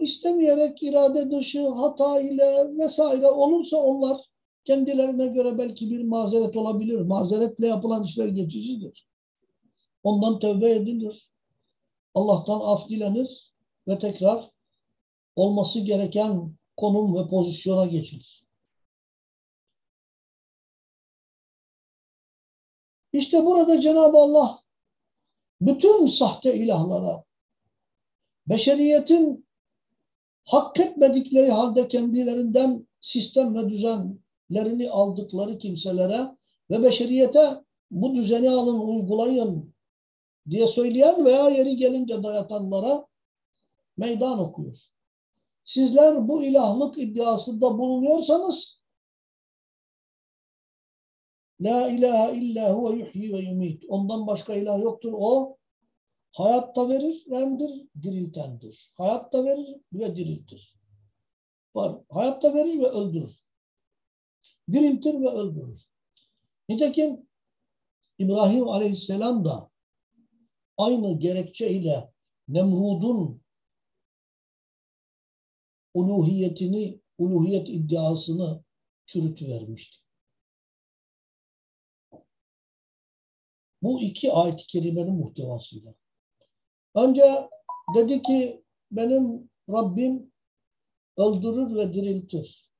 İstemeyerek irade dışı hata ile vesaire olursa onlar kendilerine göre belki bir mazeret olabilir. Mazeretle yapılan işler geçicidir. Ondan tövbe edilir. Allah'tan af dilenir ve tekrar olması gereken konum ve pozisyona geçilir. İşte burada Cenab-ı Allah bütün sahte ilahlara, beşeriyetin hak etmedikleri halde kendilerinden sistem ve düzenlerini aldıkları kimselere ve beşeriyete bu düzeni alın, uygulayın diye söyleyen veya yeri gelince dayatanlara meydan okuyor. Sizler bu ilahlık iddiasında bulunuyorsanız La ilahe illa huve yuhyi ve yumit. Ondan başka ilah yoktur. O hayatta verir, rendir, diriltendir. Hayatta verir ve diriltir. Var. Hayatta verir ve öldürür. Diriltir ve öldürür. Nitekim İbrahim Aleyhisselam da aynı gerekçe ile Nemrud'un uluhiyetini, uluhiyet iddiasını çürütüvermişti. Bu iki ayet-i kerimenin muhtevasıyla. Önce dedi ki benim Rabbim öldürür ve diriltir.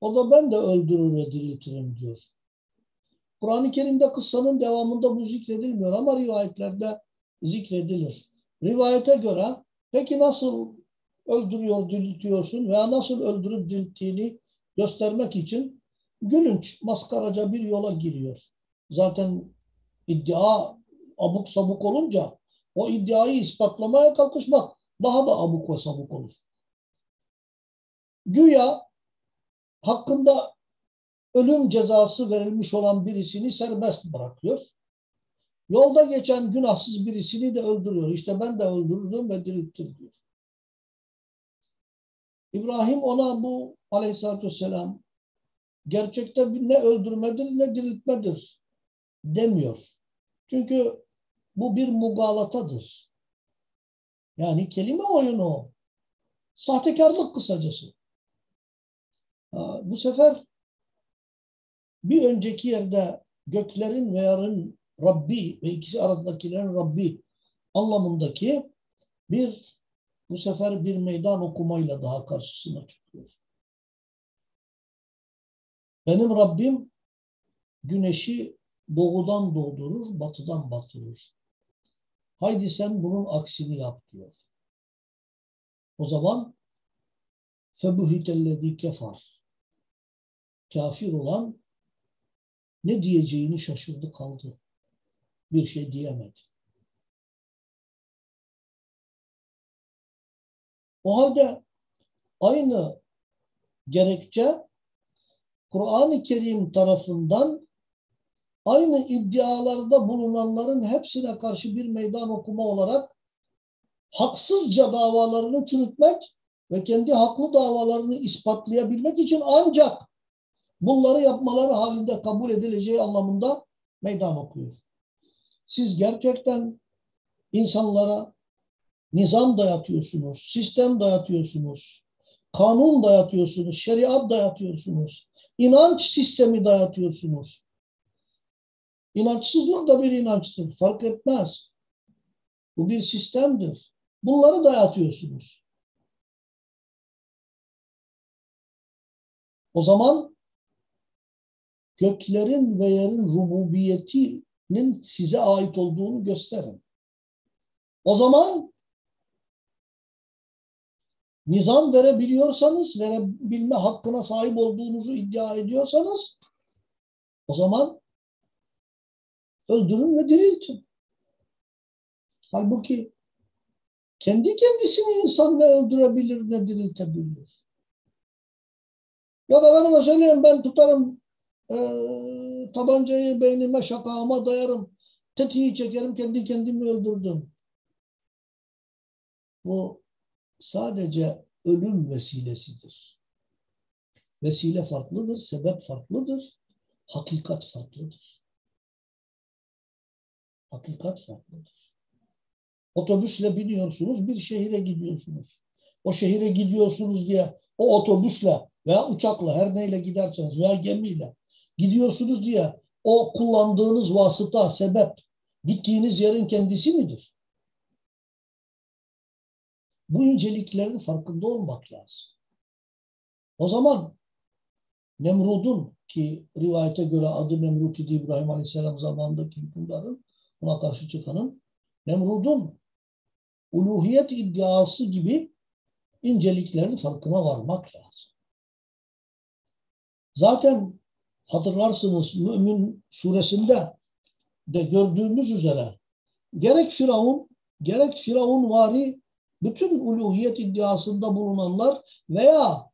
O da ben de öldürür ve diriltirim diyor. Kur'an-ı Kerim'de kıssanın devamında bu zikredilmiyor ama rivayetlerde zikredilir. Rivayete göre peki nasıl öldürüyor, diriltiyorsun veya nasıl öldürüp dirilttiğini göstermek için gülünç, maskaraca bir yola giriyor. Zaten iddia abuk sabuk olunca o iddiayı ispatlamaya kalkışmak daha da abuk ve sabuk olur. Güya hakkında ölüm cezası verilmiş olan birisini serbest bırakıyor. Yolda geçen günahsız birisini de öldürüyor. İşte ben de öldürürüm ve dirilttir diyor. İbrahim ona bu aleyhissalatü vesselam gerçekten ne öldürmedir ne diriltmedir demiyor. Çünkü bu bir mugalatadır. Yani kelime oyunu. Sahtekarlık kısacası. Bu sefer bir önceki yerde göklerin ve yarın Rabbi ve ikisi arasındakilerin Rabbi anlamındaki bir bu sefer bir meydan okumayla daha karşısına çıkıyor. Benim Rabbim güneşi doğudan doğdurur, batıdan batırır. Haydi sen bunun aksini yap diyor. O zaman febuhitellezi kefar. Kafir olan ne diyeceğini şaşırdı kaldı. Bir şey diyemedi. O halde aynı gerekçe Kur'an-ı Kerim tarafından aynı iddialarda bulunanların hepsine karşı bir meydan okuma olarak haksızca davalarını çürütmek ve kendi haklı davalarını ispatlayabilmek için ancak bunları yapmaları halinde kabul edileceği anlamında meydan okuyor. Siz gerçekten insanlara nizam dayatıyorsunuz, sistem dayatıyorsunuz, kanun dayatıyorsunuz, şeriat dayatıyorsunuz, inanç sistemi dayatıyorsunuz. İnançsızlık da bir inançtır. Fark etmez. Bu bir sistemdir. Bunları dayatıyorsunuz. O zaman göklerin ve yerin rububiyetinin size ait olduğunu gösterin. O zaman nizam verebiliyorsanız, verebilme hakkına sahip olduğunuzu iddia ediyorsanız o zaman öldürün ve diriltin. Halbuki kendi kendisini insan ne öldürebilir ne diriltebilir. Ya da ben söyleyeyim ben tutarım e, tabancayı beynime şakağıma dayarım. Tetiği çekerim kendi kendimi öldürdüm. Bu sadece ölüm vesilesidir. Vesile farklıdır, sebep farklıdır, hakikat farklıdır. Hakikat farklıdır. Otobüsle biniyorsunuz, bir şehire gidiyorsunuz. O şehire gidiyorsunuz diye o otobüsle veya uçakla her neyle giderseniz veya gemiyle gidiyorsunuz diye o kullandığınız vasıta, sebep gittiğiniz yerin kendisi midir? Bu inceliklerin farkında olmak lazım. O zaman Nemrud'un ki rivayete göre adı Nemrut idi İbrahim Aleyhisselam zamanındaki hükümdarın ona karşı çıkanın Nemrud'un uluhiyet iddiası gibi inceliklerin farkına varmak lazım. Zaten hatırlarsınız Mümin suresinde de gördüğümüz üzere gerek Firavun gerek Firavun vari bütün uluhiyet iddiasında bulunanlar veya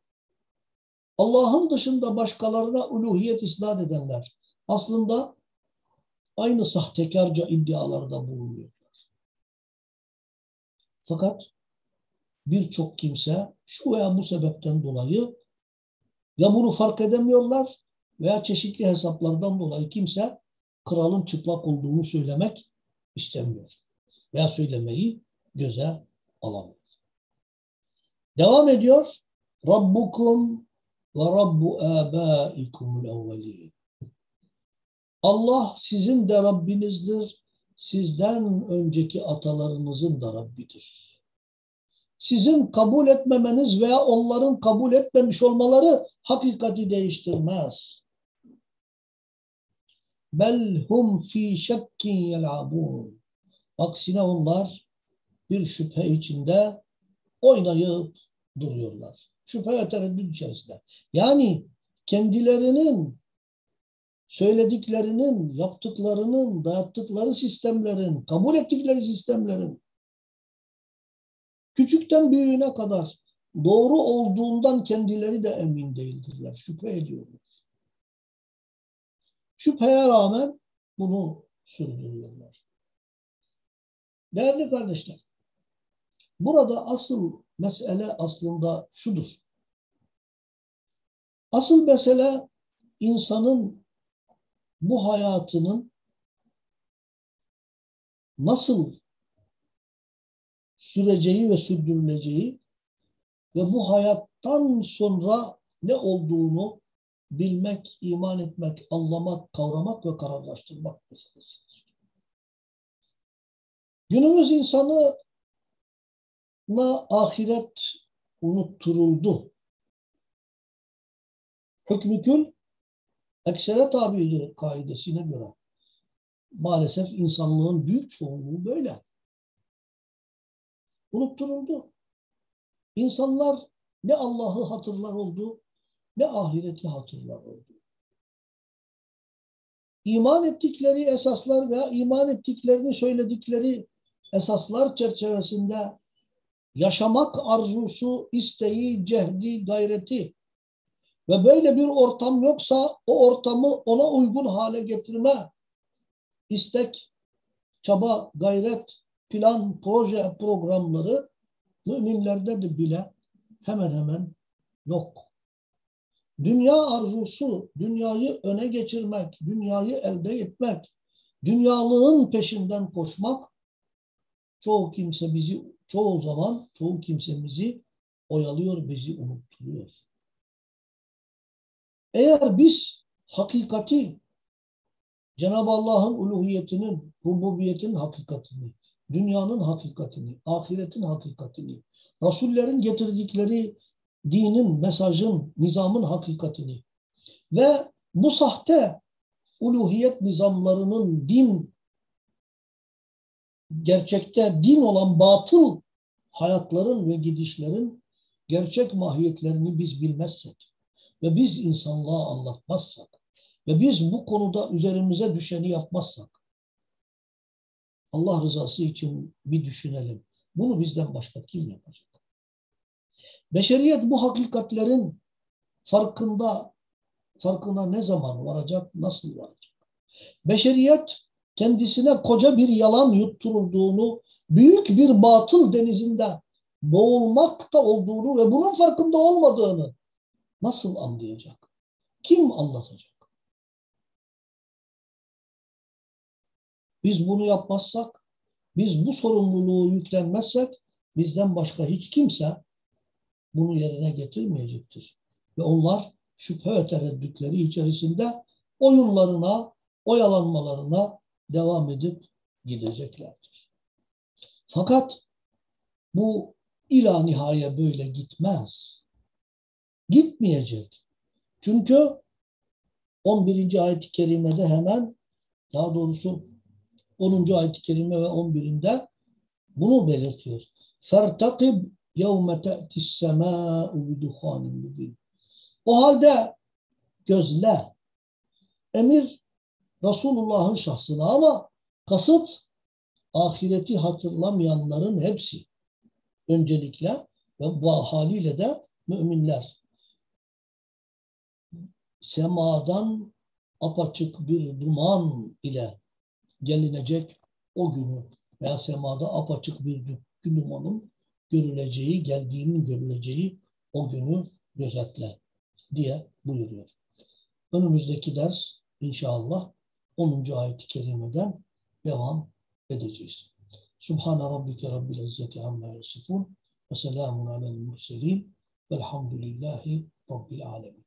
Allah'ın dışında başkalarına uluhiyet isnat edenler aslında aynı sahtekarca iddialarda bulunuyorlar. Fakat birçok kimse şu veya bu sebepten dolayı ya bunu fark edemiyorlar veya çeşitli hesaplardan dolayı kimse kralın çıplak olduğunu söylemek istemiyor. Veya söylemeyi göze alamıyor. Devam ediyor. Rabbukum ve Rabbu âbâikumul evvelîn. Allah sizin de Rabbinizdir. Sizden önceki atalarınızın da Rabbidir. Sizin kabul etmemeniz veya onların kabul etmemiş olmaları hakikati değiştirmez. Bel hum fi şekkin yel'abun. Aksine onlar bir şüphe içinde oynayıp duruyorlar. Şüphe ve tereddüt içerisinde. Yani kendilerinin söylediklerinin, yaptıklarının, dayattıkları sistemlerin, kabul ettikleri sistemlerin küçükten büyüğüne kadar doğru olduğundan kendileri de emin değildirler. Şüphe ediyorlar. Şüpheye rağmen bunu sürdürüyorlar. Değerli kardeşler, burada asıl mesele aslında şudur. Asıl mesele insanın bu hayatının nasıl süreceği ve sürdürüleceği ve bu hayattan sonra ne olduğunu bilmek, iman etmek, anlamak, kavramak ve kararlaştırmak meselesi. Günümüz insanı na ahiret unutturuldu. Hükmükül eksere tabidir kaidesine göre. Maalesef insanlığın büyük çoğunluğu böyle. Unutturuldu. İnsanlar ne Allah'ı hatırlar oldu, ne ahireti hatırlar oldu. İman ettikleri esaslar veya iman ettiklerini söyledikleri esaslar çerçevesinde yaşamak arzusu, isteği, cehdi, gayreti ve böyle bir ortam yoksa o ortamı ona uygun hale getirme istek, çaba, gayret, plan, proje, programları müminlerde de bile hemen hemen yok. Dünya arzusu, dünyayı öne geçirmek, dünyayı elde etmek, dünyalığın peşinden koşmak çoğu kimse bizi çoğu zaman çoğu kimsemizi oyalıyor, bizi unutturuyor. Eğer biz hakikati Cenab-ı Allah'ın uluhiyetinin, rububiyetinin hakikatini, dünyanın hakikatini, ahiretin hakikatini, Resullerin getirdikleri dinin, mesajın, nizamın hakikatini ve bu sahte uluhiyet nizamlarının din gerçekte din olan batıl hayatların ve gidişlerin gerçek mahiyetlerini biz bilmezsek ve biz insanlığa anlatmazsak ve biz bu konuda üzerimize düşeni yapmazsak Allah rızası için bir düşünelim. Bunu bizden başka kim yapacak? Beşeriyet bu hakikatlerin farkında farkına ne zaman varacak, nasıl varacak? Beşeriyet kendisine koca bir yalan yutturulduğunu, büyük bir batıl denizinde boğulmakta olduğunu ve bunun farkında olmadığını nasıl anlayacak? Kim anlatacak? Biz bunu yapmazsak, biz bu sorumluluğu yüklenmezsek bizden başka hiç kimse bunu yerine getirmeyecektir. Ve onlar şüphe ve tereddütleri içerisinde oyunlarına, oyalanmalarına devam edip gideceklerdir. Fakat bu ila nihaya böyle gitmez. Gitmeyecek. Çünkü 11. ayet-i kerimede hemen daha doğrusu 10. ayet-i kerime ve 11'inde bunu belirtiyor. Fertakib yevme te'tis semâ'u biduhanin mubin. O halde gözle. Emir Resulullah'ın şahsına ama kasıt ahireti hatırlamayanların hepsi. Öncelikle ve bu haliyle de müminler. Semadan apaçık bir duman ile gelinecek o günü veya semada apaçık bir dumanın görüleceği, geldiğinin görüleceği o günü gözetle diye buyuruyor. Önümüzdeki ders inşallah 10. ayet-i kerimeden devam edeceğiz. Subhane rabbike rabbil izzeti amma yasifun ve selamun alel murselin velhamdülillahi rabbil alemin.